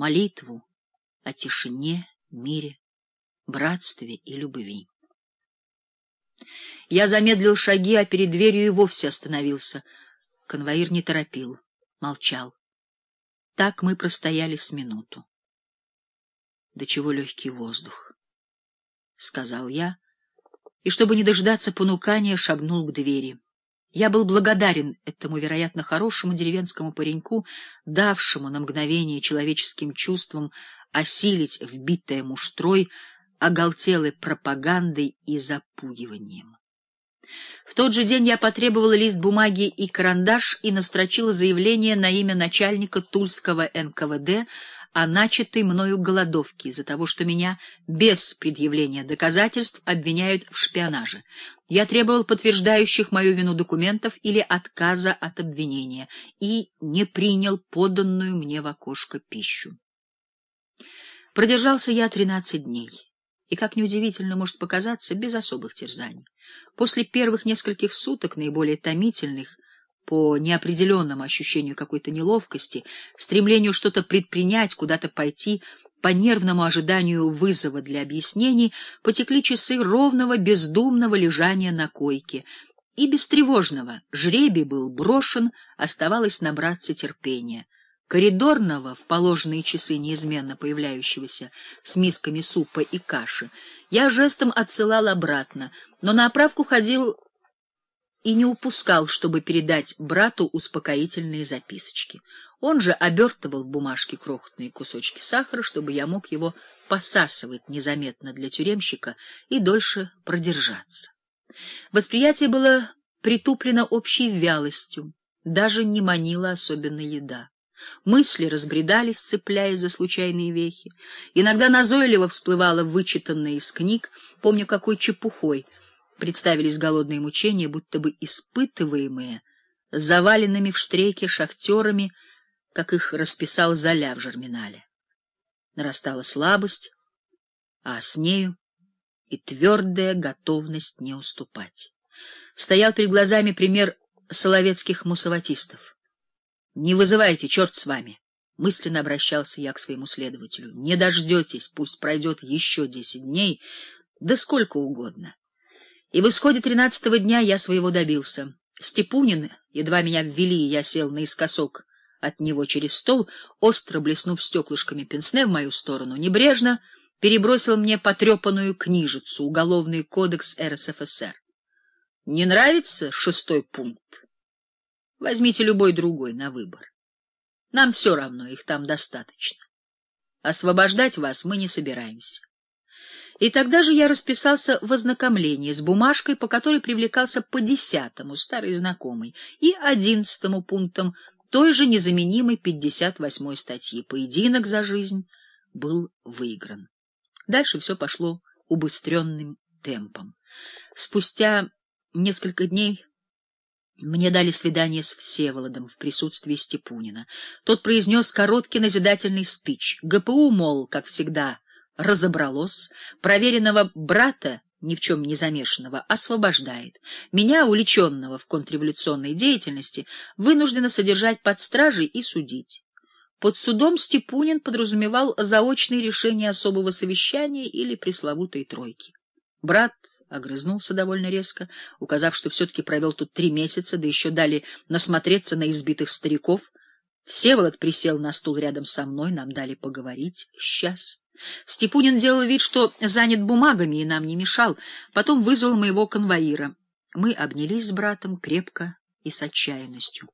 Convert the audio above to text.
молитву о тишине, мире, братстве и любви. Я замедлил шаги, а перед дверью и вовсе остановился. Конвоир не торопил, молчал. Так мы простояли с минуту. — До чего легкий воздух, — сказал я, и, чтобы не дождаться понукания, шагнул к двери. Я был благодарен этому, вероятно, хорошему деревенскому пареньку, давшему на мгновение человеческим чувствам осилить вбитое муштрой, оголтелой пропагандой и запугиванием. В тот же день я потребовала лист бумаги и карандаш и настрочила заявление на имя начальника Тульского НКВД о начатой мною голодовке из-за того, что меня без предъявления доказательств обвиняют в шпионаже. Я требовал подтверждающих мою вину документов или отказа от обвинения и не принял поданную мне в окошко пищу. Продержался я тринадцать дней, и, как неудивительно может показаться, без особых терзаний. После первых нескольких суток, наиболее томительных, по неопределенному ощущению какой-то неловкости, стремлению что-то предпринять, куда-то пойти, по нервному ожиданию вызова для объяснений, потекли часы ровного, бездумного лежания на койке, и бестревожного. Жребий был брошен, оставалось набраться терпения. Коридорного, в положенные часы неизменно появляющегося с мисками супа и каши, я жестом отсылал обратно, но на оправку ходил и не упускал, чтобы передать брату успокоительные записочки. Он же обертывал в бумажке крохотные кусочки сахара, чтобы я мог его посасывать незаметно для тюремщика и дольше продержаться. Восприятие было притуплено общей вялостью, даже не манила особенно еда. Мысли разбредались, цепляясь за случайные вехи. Иногда назойливо всплывало вычитанное из книг, помню, какой чепухой — представились голодные мучения, будто бы испытываемые заваленными в штрейке шахтерами, как их расписал Золя в Жерминале. Нарастала слабость, а с нею и твердая готовность не уступать. Стоял перед глазами пример соловецких мусаватистов. «Не вызывайте, черт с вами!» Мысленно обращался я к своему следователю. «Не дождетесь, пусть пройдет еще десять дней, да сколько угодно. И в исходе тринадцатого дня я своего добился. Степунин, едва меня ввели, я сел наискосок от него через стол, остро блеснув стеклышками пенсне в мою сторону, небрежно перебросил мне потрепанную книжицу «Уголовный кодекс РСФСР». Не нравится шестой пункт? Возьмите любой другой на выбор. Нам все равно, их там достаточно. Освобождать вас мы не собираемся. И тогда же я расписался в ознакомлении с бумажкой, по которой привлекался по десятому, старый знакомый, и одиннадцатому пунктам той же незаменимой пятьдесят восьмой статьи. Поединок за жизнь был выигран. Дальше все пошло убыстренным темпом. Спустя несколько дней мне дали свидание с Всеволодом в присутствии Степунина. Тот произнес короткий назидательный спич. ГПУ, мол, как всегда, разобралось, проверенного брата, ни в чем не замешанного, освобождает. Меня, увлеченного в контрреволюционной деятельности, вынуждено содержать под стражей и судить. Под судом Степунин подразумевал заочные решения особого совещания или пресловутой тройки. Брат огрызнулся довольно резко, указав, что все-таки провел тут три месяца, да еще дали насмотреться на избитых стариков. Всеволод присел на стул рядом со мной, нам дали поговорить. Сейчас. Степунин делал вид, что занят бумагами и нам не мешал, потом вызвал моего конвоира. Мы обнялись с братом крепко и с отчаянностью.